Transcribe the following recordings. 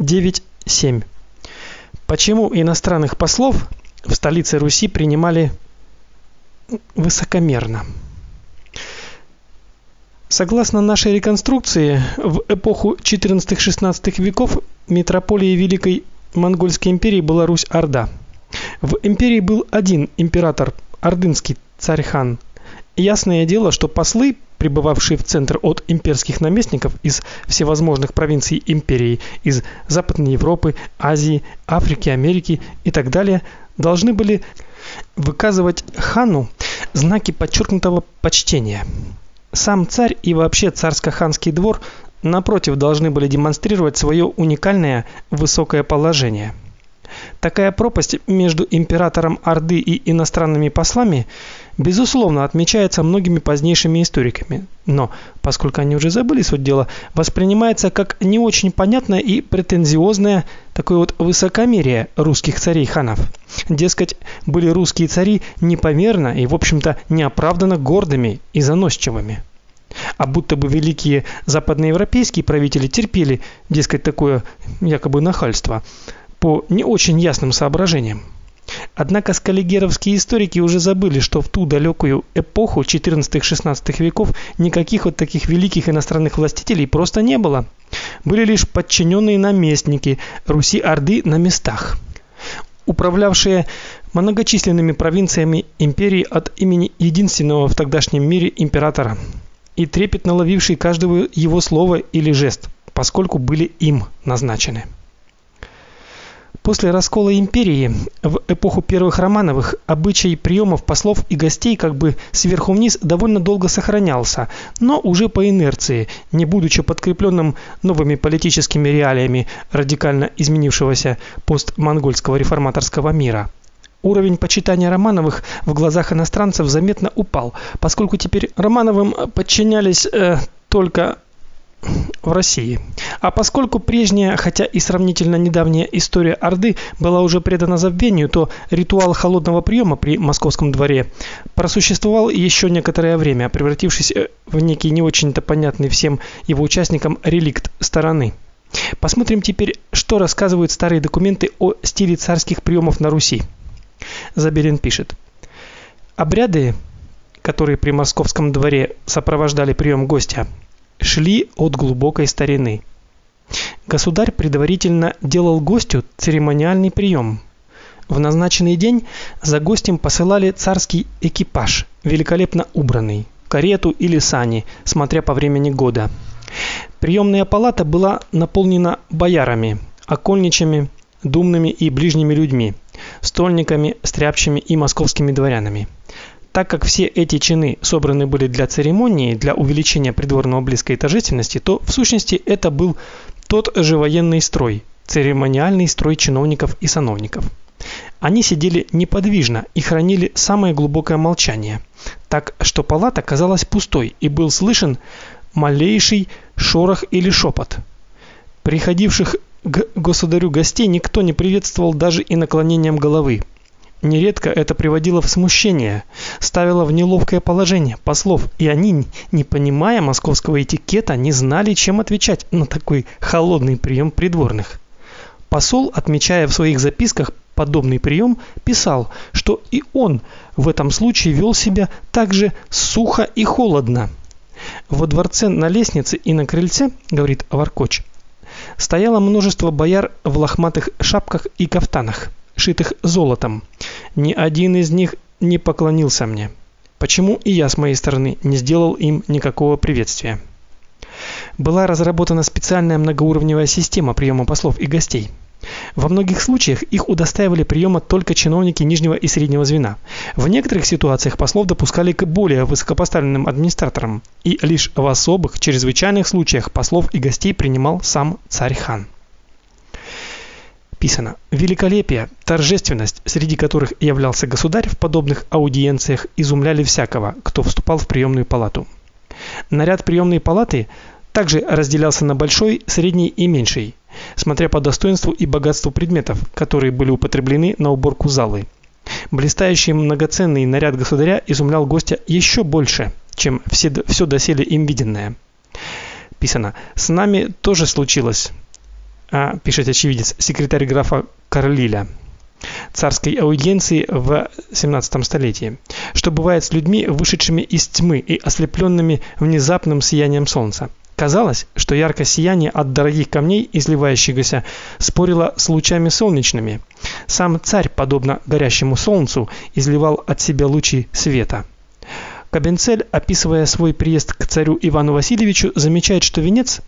9.7. Почему иностранных послов в столице Руси принимали высокомерно? Согласно нашей реконструкции, в эпоху 14-16 веков метрополией Великой Монгольской империи была Русь-Орда. В империи был один император, ордынский царь-хан. Ясное дело, что послы, прибывавшие в центр от имперских наместников из всевозможных провинций империи, из Западной Европы, Азии, Африки, Америки и так далее, должны были выказывать хану знаки подчеркнутого почтения. Сам царь и вообще царско-ханский двор напротив должны были демонстрировать свое уникальное высокое положение. Такая пропасть между императором Орды и иностранными послами безусловно отмечается многими позднейшими историками, но поскольку они уже забыли суть дела, воспринимается как не очень понятное и претензиозное такое вот высокомерие русских царей-ханов. Дескать, были русские цари непомерно и, в общем-то, неоправданно гордыми и заносчивыми. А будто бы великие западноевропейские правители терпели, дескать, такое якобы нахальство по не очень ясным соображениям. Однако скаллигеровские историки уже забыли, что в ту далекую эпоху 14-16 веков никаких вот таких великих иностранных властителей просто не было. Были лишь подчиненные наместники Руси-Орды на местах, управлявшие многочисленными провинциями империи от имени единственного в тогдашнем мире императора и трепетно ловившие каждого его слова или жест, поскольку были им назначены. После раскола империи в эпоху первых Романовых обычай приемов послов и гостей как бы сверху вниз довольно долго сохранялся, но уже по инерции, не будучи подкрепленным новыми политическими реалиями радикально изменившегося постмонгольского реформаторского мира. Уровень почитания Романовых в глазах иностранцев заметно упал, поскольку теперь Романовым подчинялись э, только в России. А поскольку прежняя, хотя и сравнительно недавняя история Орды была уже предана забвению, то ритуал холодного приема при московском дворе просуществовал еще некоторое время, превратившись э, в некий не очень-то понятный всем его участникам реликт стороны. Посмотрим теперь, что рассказывают старые документы о стиле царских приемов на Руси. Забелин пишет: Обряды, которые при московском дворе сопровождали прием гостя, шли от глубокой старины. Государь предварительно делал гостю церемониальный прием. В назначенный день за гостем посылали царский экипаж, великолепно убранный, карету или сани, смотря по времени года. Приемная палата была наполнена боярами, окольничами, думными и ближними людьми, стольниками, стряпчими и московскими дворянами. Так как все эти чины собраны были для церемонии, для увеличения придворного и торжественности, то в сущности это был тот же военный строй, церемониальный строй чиновников и сановников. Они сидели неподвижно и хранили самое глубокое молчание, так что палата казалась пустой и был слышен малейший шорох или шепот. Приходивших к государю гостей никто не приветствовал даже и наклонением головы. Нередко это приводило в смущение, ставило в неловкое положение послов, и они, не понимая московского этикета, не знали, чем отвечать на такой холодный прием придворных. Посол, отмечая в своих записках подобный прием, писал, что и он в этом случае вел себя так же сухо и холодно. Во дворце на лестнице и на крыльце, говорит Варкоч, стояло множество бояр в лохматых шапках и кафтанах шитых золотом. Ни один из них не поклонился мне. Почему и я с моей стороны не сделал им никакого приветствия? Была разработана специальная многоуровневая система приема послов и гостей. Во многих случаях их удостаивали приема только чиновники нижнего и среднего звена. В некоторых ситуациях послов допускали к более высокопоставленным администраторам, и лишь в особых, чрезвычайных случаях послов и гостей принимал сам царь-хан писано: "Великолепие, торжественность, среди которых являлся государь в подобных аудиенциях, изумляли всякого, кто вступал в приемную палату". Наряд приемной палаты также разделялся на большой, средний и меньший, смотря по достоинству и богатству предметов, которые были употреблены на уборку залы. Блистающий многоценный наряд государя изумлял гостя еще больше, чем все все доселе им виденное. Писано: "С нами тоже случилось а, пишет очевидец, секретарь графа Карлиля царской аудиенции в 17 столетии. Что бывает с людьми, вышедшими из тьмы и ослепленными внезапным сиянием солнца? Казалось, что яркое сияние от дорогих камней, изливающегося, спорило с лучами солнечными. Сам царь, подобно горящему солнцу, изливал от себя лучи света. Кабенцель, описывая свой приезд к царю Ивану Васильевичу, замечает, что венец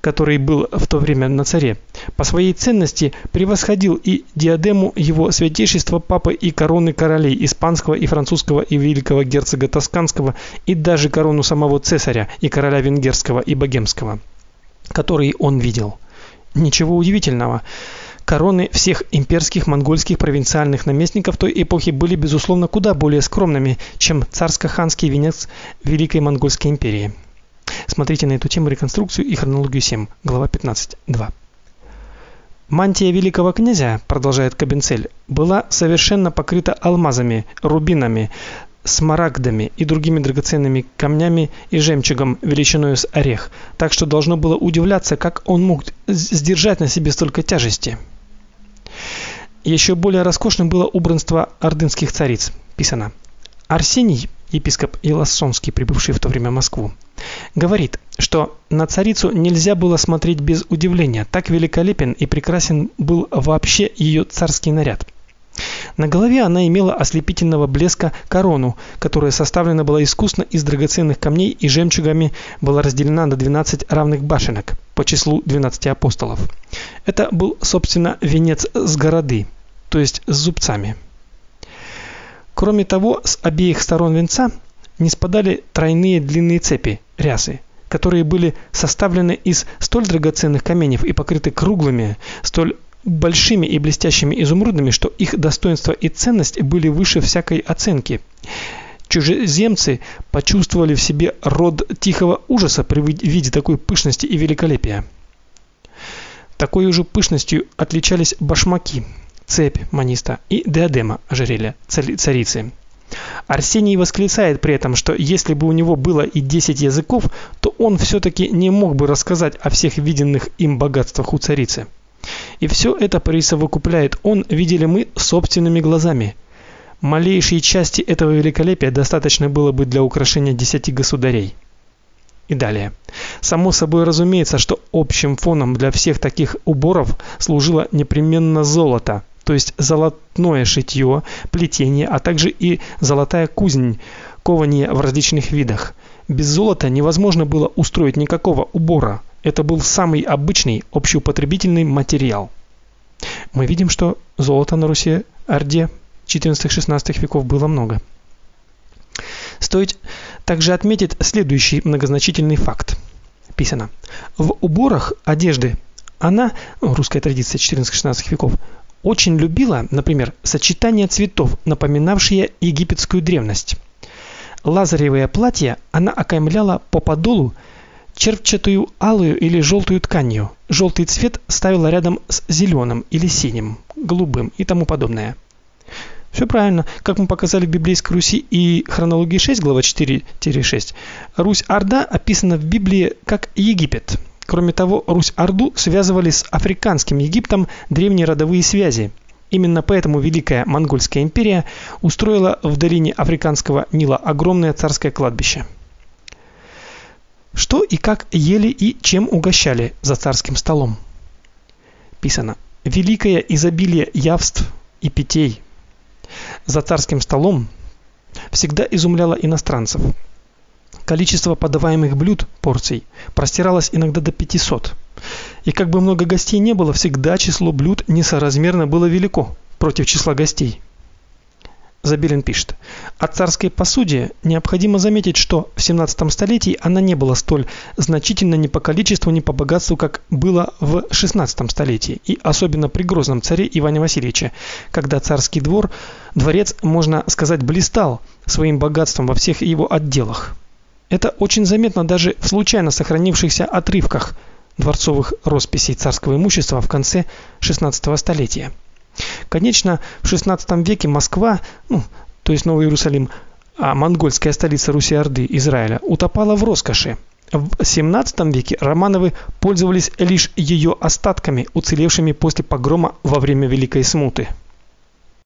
который был в то время на царе, по своей ценности превосходил и диадему его святейшества папы и короны королей испанского и французского и великого герцога тосканского и даже корону самого цесаря и короля венгерского и богемского, которые он видел. Ничего удивительного. Короны всех имперских монгольских провинциальных наместников той эпохи были безусловно куда более скромными, чем царско-ханский венец Великой Монгольской империи. Смотрите на эту тему реконструкцию и хронологию 7, глава 15.2. Мантия великого князя, продолжает Кабенцель, была совершенно покрыта алмазами, рубинами, смарагдами и другими драгоценными камнями и жемчугом величиной с орех, так что должно было удивляться, как он мог сдержать на себе столько тяжести. Еще более роскошным было убранство ордынских цариц, писано. Арсений, епископ Илассонский, прибывший в то время в Москву, говорит, что на царицу нельзя было смотреть без удивления. Так великолепен и прекрасен был вообще ее царский наряд. На голове она имела ослепительного блеска корону, которая составлена была искусно из драгоценных камней и жемчугами была разделена на 12 равных башенок по числу 12 апостолов. Это был, собственно, венец с городы, то есть с зубцами. Кроме того, с обеих сторон венца не спадали тройные длинные цепи, рясы, которые были составлены из столь драгоценных каменьев и покрыты круглыми, столь большими и блестящими изумрудами, что их достоинство и ценность были выше всякой оценки. Чужеземцы почувствовали в себе род тихого ужаса при виде такой пышности и великолепия. Такой же пышностью отличались башмаки, цепь маниста и диадема ожерелья царицы. Арсений восклицает при этом, что если бы у него было и 10 языков, то он все таки не мог бы рассказать о всех виденных им богатствах у царицы. И все это присовокупляет он, видели мы собственными глазами. Малейшей части этого великолепия достаточно было бы для украшения десяти государей. И далее. Само собой разумеется, что общим фоном для всех таких уборов служило непременно золото, то есть золотное шитье, плетение, а также и золотая кузнь, кование в различных видах. Без золота невозможно было устроить никакого убора. Это был самый обычный общеупотребительный материал. Мы видим, что золота на Руси Орде 14-16 веков было много. Стоит также отметить следующий многозначительный факт. Писано: в уборах одежды она, русская традиция 14-16 веков, очень любила, например, сочетание цветов, напоминавшие египетскую древность. Лазаревое платье она окаймляла по подолу червчатую алую или желтую тканью. Желтый цвет ставила рядом с зеленым или синим, голубым и тому подобное. Все правильно. Как мы показали в библейской Руси и хронологии 6, глава 4-6, Русь-Орда описана в Библии как Египет. Кроме того, Русь-Орду связывали с африканским Египтом древние родовые связи. Именно поэтому Великая Монгольская империя устроила в долине африканского Нила огромное царское кладбище. Что и как ели и чем угощали за царским столом? Писано: великое изобилие явств и питей. За царским столом всегда изумляло иностранцев. Количество подаваемых блюд, порций, простиралось иногда до 500. И как бы много гостей не было, всегда число блюд несоразмерно было велико против числа гостей. Забелин пишет: "О царской посуде необходимо заметить, что в 17 столетии она не была столь значительна ни по количеству, ни по богатству, как было в 16 столетии, и особенно при грозном царе Иване Васильевиче, когда царский двор, дворец, можно сказать, блистал своим богатством во всех его отделах. Это очень заметно даже в случайно сохранившихся отрывках дворцовых росписей царского имущества в конце XVI столетия. Конечно, в XVI веке Москва, ну, то есть Новый Иерусалим, а монгольская столица Руси-Орды, Израиля, утопала в роскоши. В XVII веке Романовы пользовались лишь ее остатками, уцелевшими после погрома во время Великой смуты.